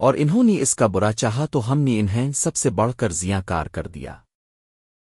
اور انہوں نے اس کا برا چاہا تو ہم نے انہیں سب سے بڑھ کر زیاں کار کر دیا۔